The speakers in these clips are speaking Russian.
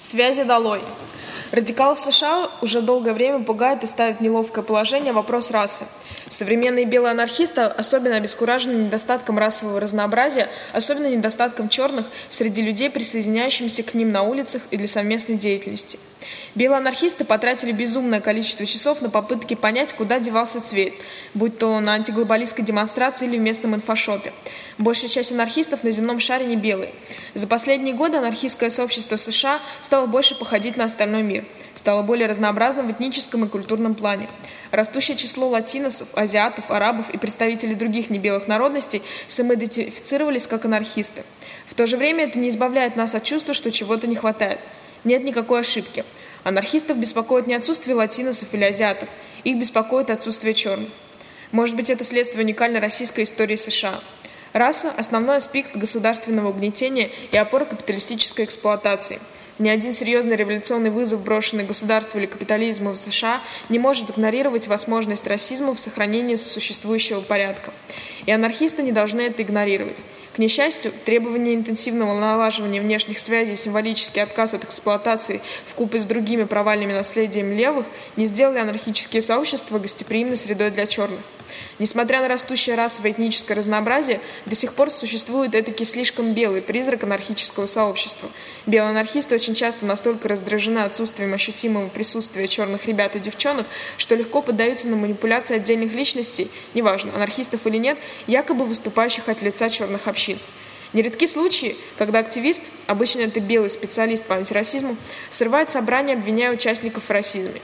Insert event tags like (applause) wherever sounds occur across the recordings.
Связи долой. Радикалов США уже долгое время пугает и ставит в неловкое положение вопрос расы. Современные белые анархисты особенно обескуражены недостатком расового разнообразия, особенно недостатком черных среди людей, присоединяющимся к ним на улицах и для совместной деятельности. Белые анархисты потратили безумное количество часов на попытки понять, куда девался цвет, будь то на антиглобалистской демонстрации или в местном инфошопе. Большая часть анархистов на земном шаре не белые. За последние годы анархистское сообщество США стало больше походить на остальной мир, стало более разнообразным в этническом и культурном плане. Растущее число латиносов, азиатов, арабов и представителей других небелых народностей самоидентифицировались как анархисты. В то же время это не избавляет нас от чувства, что чего-то не хватает. Нет никакой ошибки. Анархистов беспокоит не отсутствие латиносов или азиатов, их беспокоит отсутствие черных. Может быть, это следствие уникальной российской истории США. Раса – основной аспект государственного угнетения и опора капиталистической эксплуатации – ни один серьезный революционный вызов, брошенный государству или капитализму в США, не может игнорировать возможность расизма в сохранении существующего порядка. И анархисты не должны это игнорировать. К несчастью, требования интенсивного налаживания внешних связей и символический отказ от эксплуатации в купе с другими провальными наследием левых не сделали анархические сообщества гостеприимной средой для черных. Несмотря на растущее расовое этническое разнообразие, до сих пор существует этакий слишком белый призрак анархического сообщества. Белые анархисты очень часто настолько раздражены отсутствием ощутимого присутствия черных ребят и девчонок, что легко поддаются на манипуляции отдельных личностей, неважно, анархистов или нет, якобы выступающих от лица черных общин. Нередки случаи, когда активист, обычно это белый специалист по антирасизму, срывает собрание, обвиняя участников в расизме.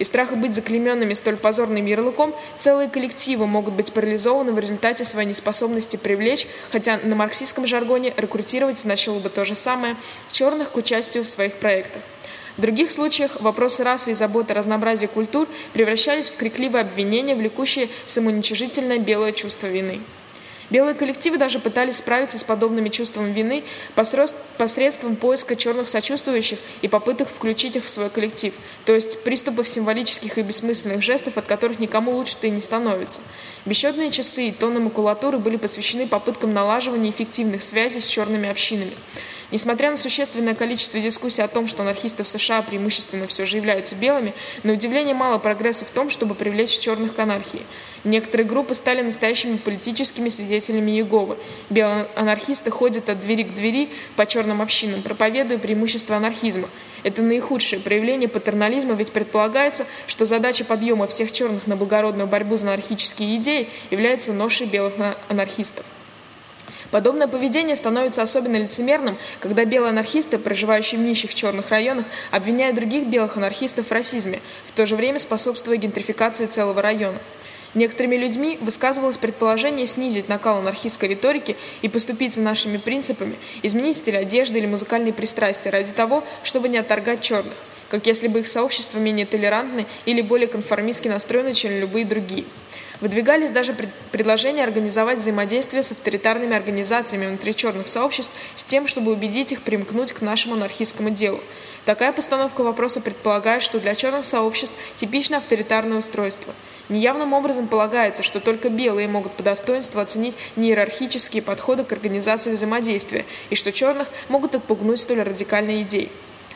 Из страха быть заклеменными столь позорным ярлыком, целые коллективы могут быть парализованы в результате своей неспособности привлечь, хотя на марксистском жаргоне рекрутировать значило бы то же самое, черных к участию в своих проектах. В других случаях вопросы расы и заботы о разнообразии культур превращались в крикливые обвинения, влекущие самоуничижительное белое чувство вины. Белые коллективы даже пытались справиться с подобными чувствами вины посредством поиска черных сочувствующих и попыток включить их в свой коллектив, то есть приступов символических и бессмысленных жестов, от которых никому лучше-то и не становится. Бесчетные часы и тонны макулатуры были посвящены попыткам налаживания эффективных связей с черными общинами. Несмотря на существенное количество дискуссий о том, что анархисты в США преимущественно все же являются белыми, на удивление мало прогресса в том, чтобы привлечь черных к анархии. Некоторые группы стали настоящими политическими свидетелями Иеговы. Белые анархисты ходят от двери к двери по черным общинам, проповедуя преимущества анархизма. Это наихудшее проявление патернализма, ведь предполагается, что задача подъема всех черных на благородную борьбу за анархические идеи является ношей белых анархистов. Подобное поведение становится особенно лицемерным, когда белые анархисты, проживающие в нищих черных районах, обвиняют других белых анархистов в расизме, в то же время способствуя гентрификации целого района. Некоторыми людьми высказывалось предположение снизить накал анархистской риторики и поступить за нашими принципами, изменить стиль одежды или музыкальные пристрастия ради того, чтобы не отторгать черных, как если бы их сообщества менее толерантны или более конформистски настроены, чем любые другие. Выдвигались даже пред предложения организовать взаимодействие с авторитарными организациями внутри черных сообществ с тем, чтобы убедить их примкнуть к нашему анархистскому делу. Такая постановка вопроса предполагает, что для черных сообществ типично авторитарное устройство. Неявным образом полагается, что только белые могут по достоинству оценить неиерархические подходы к организации взаимодействия и что черных могут отпугнуть столь радикальной идеей.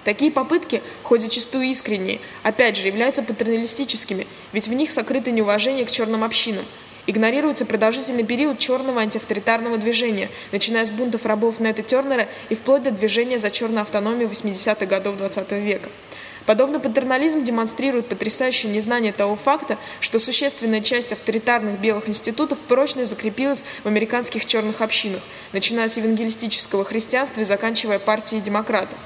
Такие попытки, хоть зачастую искренние, опять же являются патерналистическими, ведь в них сокрыто неуважение к черным общинам. Игнорируется продолжительный период черного антиавторитарного движения, начиная с бунтов рабов Нета Тернера и вплоть до движения за черную автономию 80-х годов XX -го века. Подобный патернализм демонстрирует потрясающее незнание того факта, что существенная часть авторитарных белых институтов прочно закрепилась в американских черных общинах, начиная с евангелистического христианства и заканчивая партией демократов.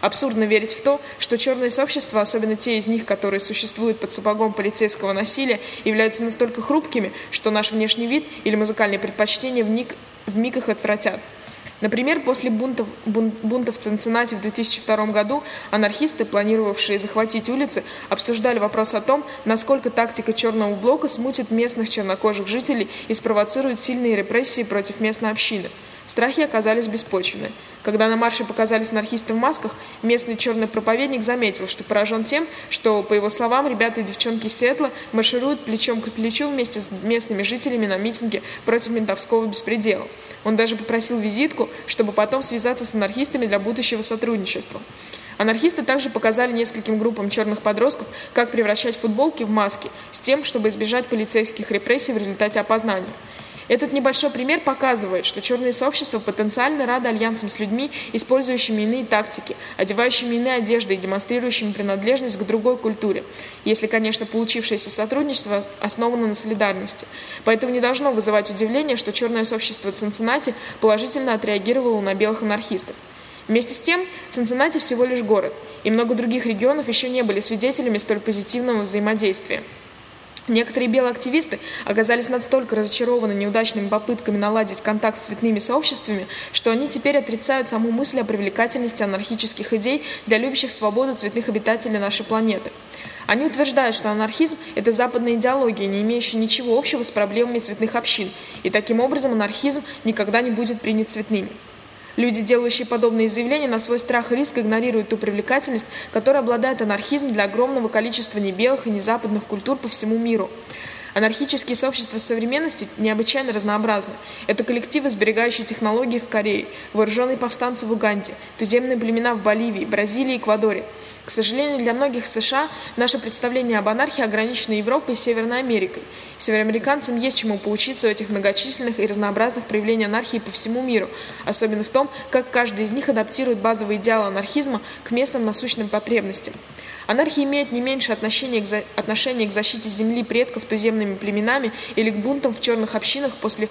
Абсурдно верить в то, что черные сообщества, особенно те из них, которые существуют под сапогом полицейского насилия, являются настолько хрупкими, что наш внешний вид или музыкальные предпочтения в, ник, в миг их отвратят. Например, после бунтов, бун, бунтов в Цинциннати в 2002 году анархисты, планировавшие захватить улицы, обсуждали вопрос о том, насколько тактика черного блока смутит местных чернокожих жителей и спровоцирует сильные репрессии против местной общины. Страхи оказались беспочвенны. Когда на марше показались анархисты в масках, местный черный проповедник заметил, что поражен тем, что, по его словам, ребята и девчонки Сетла маршируют плечом к плечу вместе с местными жителями на митинге против ментовского беспредела. Он даже попросил визитку, чтобы потом связаться с анархистами для будущего сотрудничества. Анархисты также показали нескольким группам черных подростков, как превращать футболки в маски, с тем, чтобы избежать полицейских репрессий в результате опознания. Этот небольшой пример показывает, что черные сообщества потенциально рады альянсам с людьми, использующими иные тактики, одевающими иные одежды и демонстрирующими принадлежность к другой культуре, если, конечно, получившееся сотрудничество основано на солидарности. Поэтому не должно вызывать удивление, что черное сообщество Цинциннати положительно отреагировало на белых анархистов. Вместе с тем, Цинциннати всего лишь город, и много других регионов еще не были свидетелями столь позитивного взаимодействия. Некоторые белые активисты оказались настолько разочарованы неудачными попытками наладить контакт с цветными сообществами, что они теперь отрицают саму мысль о привлекательности анархических идей для любящих свободу цветных обитателей нашей планеты. Они утверждают, что анархизм – это западная идеология, не имеющая ничего общего с проблемами цветных общин, и таким образом анархизм никогда не будет принят цветными. Люди, делающие подобные заявления, на свой страх и риск игнорируют ту привлекательность, которой обладает анархизм для огромного количества небелых и незападных культур по всему миру. Анархические сообщества современности необычайно разнообразны. Это коллективы, сберегающие технологии в Корее, вооруженные повстанцы в Уганде, туземные племена в Боливии, Бразилии и Эквадоре – к сожалению, для многих в США наше представление об анархии ограничено Европой и Северной Америкой. Североамериканцам есть чему поучиться у этих многочисленных и разнообразных проявлений анархии по всему миру, особенно в том, как каждый из них адаптирует базовые идеалы анархизма к местным насущным потребностям. Анархия имеет не меньше отношения к, за... отношения к защите земли предков туземными племенами или к бунтам в черных общинах после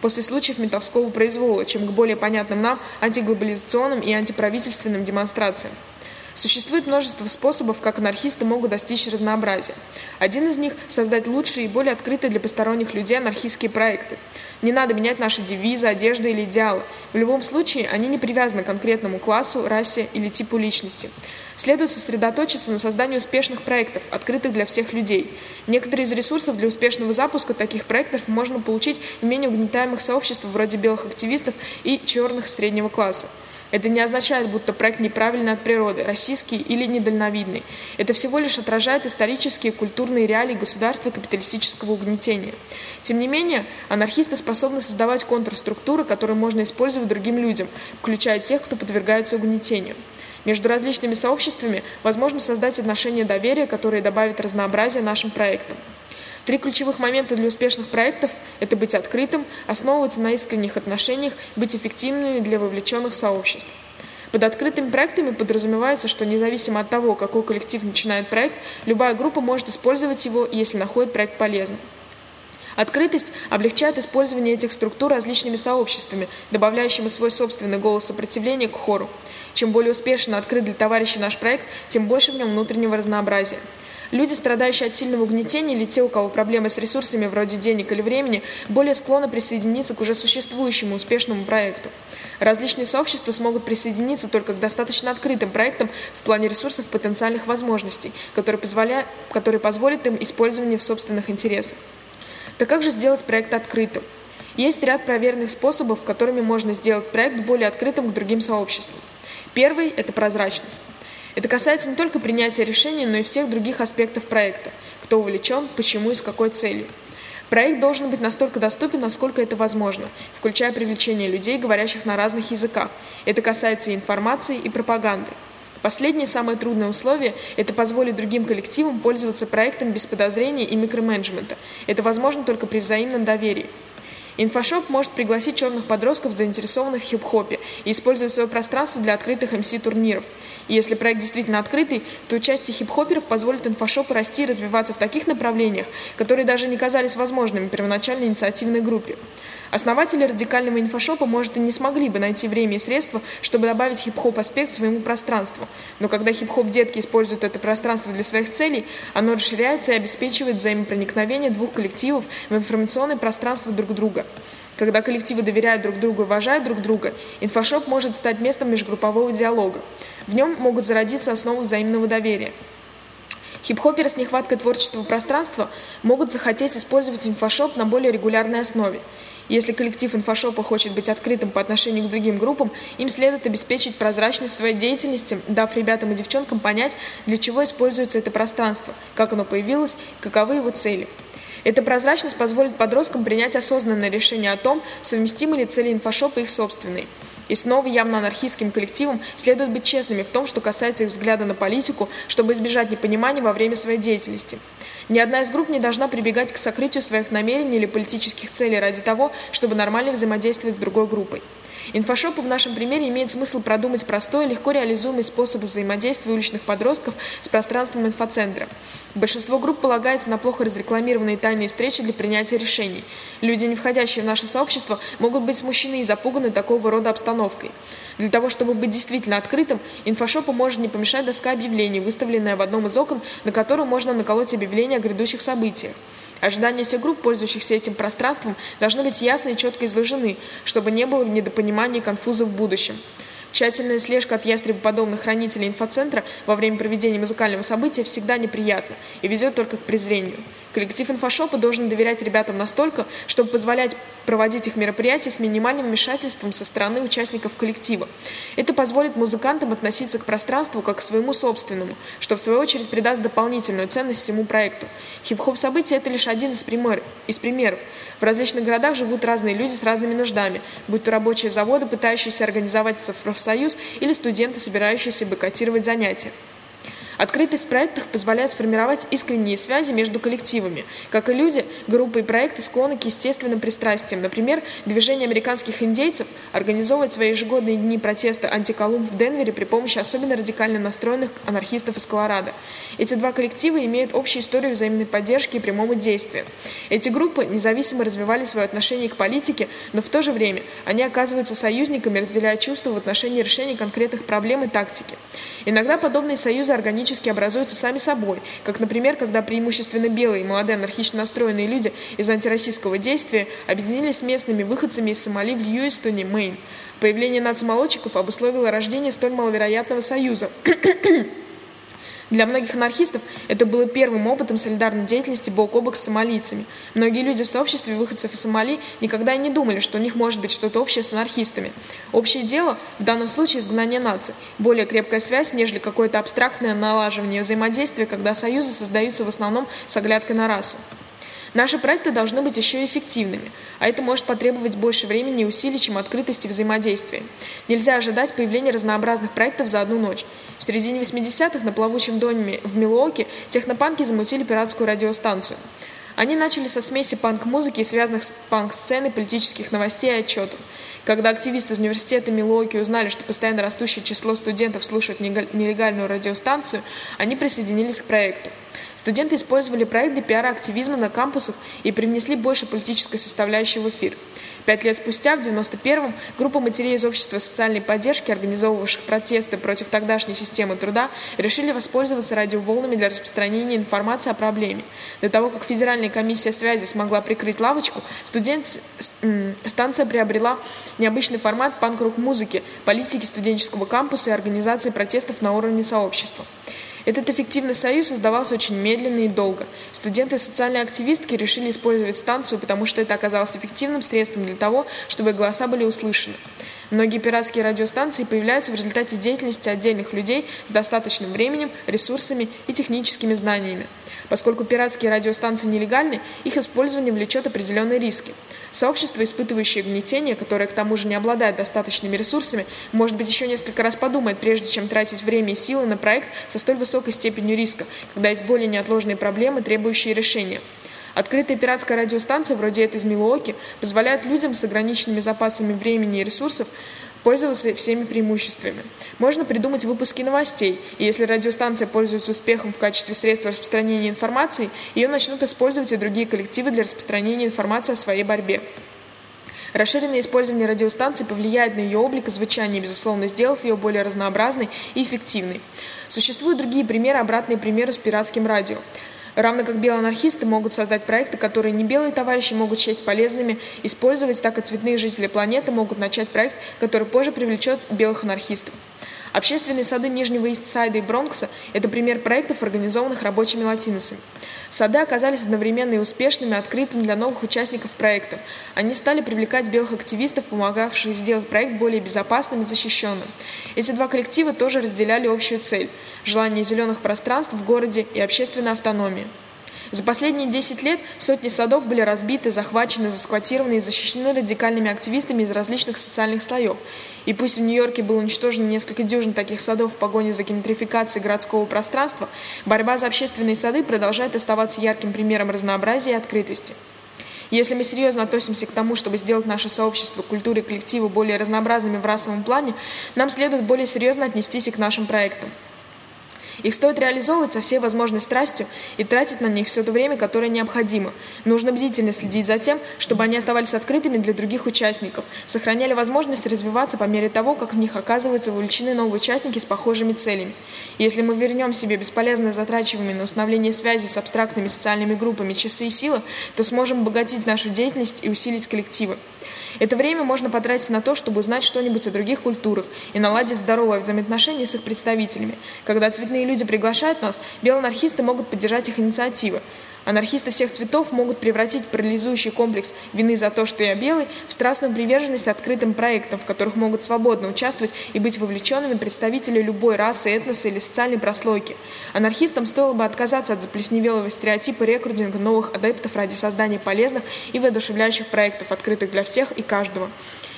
после случаев ментовского произвола, чем к более понятным нам антиглобализационным и антиправительственным демонстрациям. Существует множество способов, как анархисты могут достичь разнообразия. Один из них – создать лучшие и более открытые для посторонних людей анархистские проекты. Не надо менять наши девизы, одежды или идеалы. В любом случае, они не привязаны к конкретному классу, расе или типу личности. Следует сосредоточиться на создании успешных проектов, открытых для всех людей. Некоторые из ресурсов для успешного запуска таких проектов можно получить в менее угнетаемых сообществах вроде белых активистов и черных среднего класса. Это не означает, будто проект неправильный от природы, российский или недальновидный. Это всего лишь отражает исторические и культурные реалии государства капиталистического угнетения. Тем не менее, анархисты способны создавать контрструктуры, которые можно использовать другим людям, включая тех, кто подвергается угнетению. Между различными сообществами возможно создать отношения доверия, которые добавят разнообразия нашим проектам. Три ключевых момента для успешных проектов – это быть открытым, основываться на искренних отношениях, быть эффективными для вовлеченных сообществ. Под открытыми проектами подразумевается, что независимо от того, какой коллектив начинает проект, любая группа может использовать его, если находит проект полезным. Открытость облегчает использование этих структур различными сообществами, добавляющими свой собственный голос сопротивления к хору. Чем более успешно открыт для товарищей наш проект, тем больше в нем внутреннего разнообразия. Люди, страдающие от сильного угнетения, или те, у кого проблемы с ресурсами вроде денег или времени, более склонны присоединиться к уже существующему успешному проекту. Различные сообщества смогут присоединиться только к достаточно открытым проектам в плане ресурсов потенциальных возможностей, которые, позволя... которые позволят им использование в собственных интересах. Так как же сделать проект открытым? Есть ряд проверенных способов, которыми можно сделать проект более открытым к другим сообществам. Первый – это прозрачность. Это касается не только принятия решений, но и всех других аспектов проекта. Кто увлечен, почему и с какой целью. Проект должен быть настолько доступен, насколько это возможно, включая привлечение людей, говорящих на разных языках. Это касается и информации, и пропаганды. Последнее самое трудное условие – это позволить другим коллективам пользоваться проектом без подозрения и микроменеджмента. Это возможно только при взаимном доверии. Инфошоп может пригласить черных подростков, заинтересованных в хип-хопе, и использовать свое пространство для открытых МС-турниров. И если проект действительно открытый, то участие хип-хоперов позволит инфошопу расти и развиваться в таких направлениях, которые даже не казались возможными первоначальной инициативной группе. Основатели радикального инфошопа, может, и не смогли бы найти время и средства, чтобы добавить хип-хоп аспект своему пространству. Но когда хип-хоп детки используют это пространство для своих целей, оно расширяется и обеспечивает взаимопроникновение двух коллективов в информационное пространство друг друга. Когда коллективы доверяют друг другу и уважают друг друга, инфошоп может стать местом межгруппового диалога. В нем могут зародиться основы взаимного доверия. Хип-хоперы с нехваткой творческого пространства могут захотеть использовать инфошоп на более регулярной основе. Если коллектив инфошопа хочет быть открытым по отношению к другим группам, им следует обеспечить прозрачность своей деятельности, дав ребятам и девчонкам понять, для чего используется это пространство, как оно появилось, каковы его цели. Эта прозрачность позволит подросткам принять осознанное решение о том, совместимы ли цели инфошопа их собственной. И снова явно анархистским коллективам следует быть честными в том, что касается их взгляда на политику, чтобы избежать непонимания во время своей деятельности. Ни одна из групп не должна прибегать к сокрытию своих намерений или политических целей ради того, чтобы нормально взаимодействовать с другой группой. Инфошопы в нашем примере имеет смысл продумать простой легко реализуемый способ взаимодействия уличных подростков с пространством инфоцентра. Большинство групп полагается на плохо разрекламированные тайные встречи для принятия решений. Люди, не входящие в наше сообщество, могут быть смущены и запуганы такого рода обстановкой. Для того, чтобы быть действительно открытым, инфошопу может не помешать доска объявлений, выставленная в одном из окон, на которую можно наколоть объявление о грядущих событиях. Ожидания всех групп, пользующихся этим пространством, должны быть ясно и четко изложены, чтобы не было недопонимания и конфузов в будущем. Тщательная слежка от ястребоподобных хранителей инфоцентра во время проведения музыкального события всегда неприятна и ведет только к презрению. Коллектив инфошопа должен доверять ребятам настолько, чтобы позволять проводить их мероприятия с минимальным вмешательством со стороны участников коллектива. Это позволит музыкантам относиться к пространству как к своему собственному, что в свою очередь придаст дополнительную ценность всему проекту. Хип-хоп события – это лишь один из, пример, из примеров. В различных городах живут разные люди с разными нуждами, будь то рабочие заводы, пытающиеся организоваться в профсоюз, или студенты, собирающиеся бойкотировать занятия. Открытость в проектах позволяет сформировать искренние связи между коллективами. Как и люди, группы и проекты склонны к естественным пристрастиям. Например, движение американских индейцев организовывает свои ежегодные дни протеста антиколумб в Денвере при помощи особенно радикально настроенных анархистов из Колорадо. Эти два коллектива имеют общую историю взаимной поддержки и прямого действия. Эти группы независимо развивали свое отношение к политике, но в то же время они оказываются союзниками, разделяя чувства в отношении решения конкретных проблем и тактики. Иногда подобные союзы организуют органически образуются сами собой, как, например, когда преимущественно белые молодые анархично настроенные люди из антироссийского действия объединились с местными выходцами из Сомали в Льюистоне, Мэйн. Появление нацмолодчиков обусловило рождение столь маловероятного союза. (clears throat) Для многих анархистов это было первым опытом солидарной деятельности бок о бок с сомалийцами. Многие люди в сообществе выходцев из Сомали никогда и не думали, что у них может быть что-то общее с анархистами. Общее дело, в данном случае изгнание наций, более крепкая связь, нежели какое-то абстрактное налаживание взаимодействия, когда союзы создаются в основном с оглядкой на расу. Наши проекты должны быть еще и эффективными, а это может потребовать больше времени и усилий, чем открытости взаимодействия. Нельзя ожидать появления разнообразных проектов за одну ночь. В середине 80-х на плавучем доме в Милуоке технопанки замутили пиратскую радиостанцию. Они начали со смеси панк-музыки и связанных с панк-сценой политических новостей и отчетов. Когда активисты из университета Милуоки узнали, что постоянно растущее число студентов слушают нелегальную радиостанцию, они присоединились к проекту. Студенты использовали проект для пиара активизма на кампусах и привнесли больше политической составляющей в эфир. Пять лет спустя, в 91-м, группа матерей из общества социальной поддержки, организовывавших протесты против тогдашней системы труда, решили воспользоваться радиоволнами для распространения информации о проблеме. До того, как Федеральная комиссия связи смогла прикрыть лавочку, студент... станция приобрела необычный формат панк-рок-музыки, политики студенческого кампуса и организации протестов на уровне сообщества. Этот эффективный союз создавался очень медленно и долго. Студенты и социальные активистки решили использовать станцию, потому что это оказалось эффективным средством для того, чтобы голоса были услышаны. Многие пиратские радиостанции появляются в результате деятельности отдельных людей с достаточным временем, ресурсами и техническими знаниями. Поскольку пиратские радиостанции нелегальны, их использование влечет определенные риски. Сообщество, испытывающее гнетение, которое к тому же не обладает достаточными ресурсами, может быть еще несколько раз подумает, прежде чем тратить время и силы на проект со столь высокой степенью риска, когда есть более неотложные проблемы, требующие решения. Открытая пиратская радиостанция, вроде этой из Милуоки, позволяет людям с ограниченными запасами времени и ресурсов пользоваться всеми преимуществами. Можно придумать выпуски новостей, и если радиостанция пользуется успехом в качестве средства распространения информации, ее начнут использовать и другие коллективы для распространения информации о своей борьбе. Расширенное использование радиостанции повлияет на ее облик и звучание, безусловно, сделав ее более разнообразной и эффективной. Существуют другие примеры, обратные примеры с пиратским радио. Равно как белые анархисты могут создать проекты, которые не белые товарищи могут счесть полезными использовать, так и цветные жители планеты могут начать проект, который позже привлечет белых анархистов. Общественные сады Нижнего Истсайда и Бронкса – это пример проектов, организованных рабочими латиносами. Сады оказались одновременно и успешными, открытыми для новых участников проекта. Они стали привлекать белых активистов, помогавших сделать проект более безопасным и защищенным. Эти два коллектива тоже разделяли общую цель – желание зеленых пространств в городе и общественной автономии. За последние 10 лет сотни садов были разбиты, захвачены, засквотированы и защищены радикальными активистами из различных социальных слоев. И пусть в Нью-Йорке было уничтожено несколько дюжин таких садов в погоне за гентрификацией городского пространства, борьба за общественные сады продолжает оставаться ярким примером разнообразия и открытости. Если мы серьезно относимся к тому, чтобы сделать наше сообщество, культуры и коллективы более разнообразными в расовом плане, нам следует более серьезно отнестись и к нашим проектам. Их стоит реализовывать со всей возможной страстью и тратить на них все то время, которое необходимо. Нужно бдительно следить за тем, чтобы они оставались открытыми для других участников, сохраняли возможность развиваться по мере того, как в них оказываются вовлечены новые участники с похожими целями. Если мы вернем себе бесполезно затрачиваемые на установление связи с абстрактными социальными группами часы и силы, то сможем обогатить нашу деятельность и усилить коллективы. Это время можно потратить на то, чтобы узнать что-нибудь о других культурах и наладить здоровое взаимоотношение с их представителями. Когда цветные люди приглашают нас, белоанархисты могут поддержать их инициативы. Анархисты всех цветов могут превратить парализующий комплекс вины за то, что я белый, в страстную приверженность открытым проектам, в которых могут свободно участвовать и быть вовлеченными представители любой расы, этноса или социальной прослойки. Анархистам стоило бы отказаться от заплесневелого стереотипа рекрутинга новых адептов ради создания полезных и воодушевляющих проектов, открытых для всех и каждого.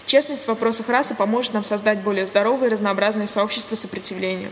Честность в вопросах расы поможет нам создать более здоровое и разнообразное сообщество сопротивления.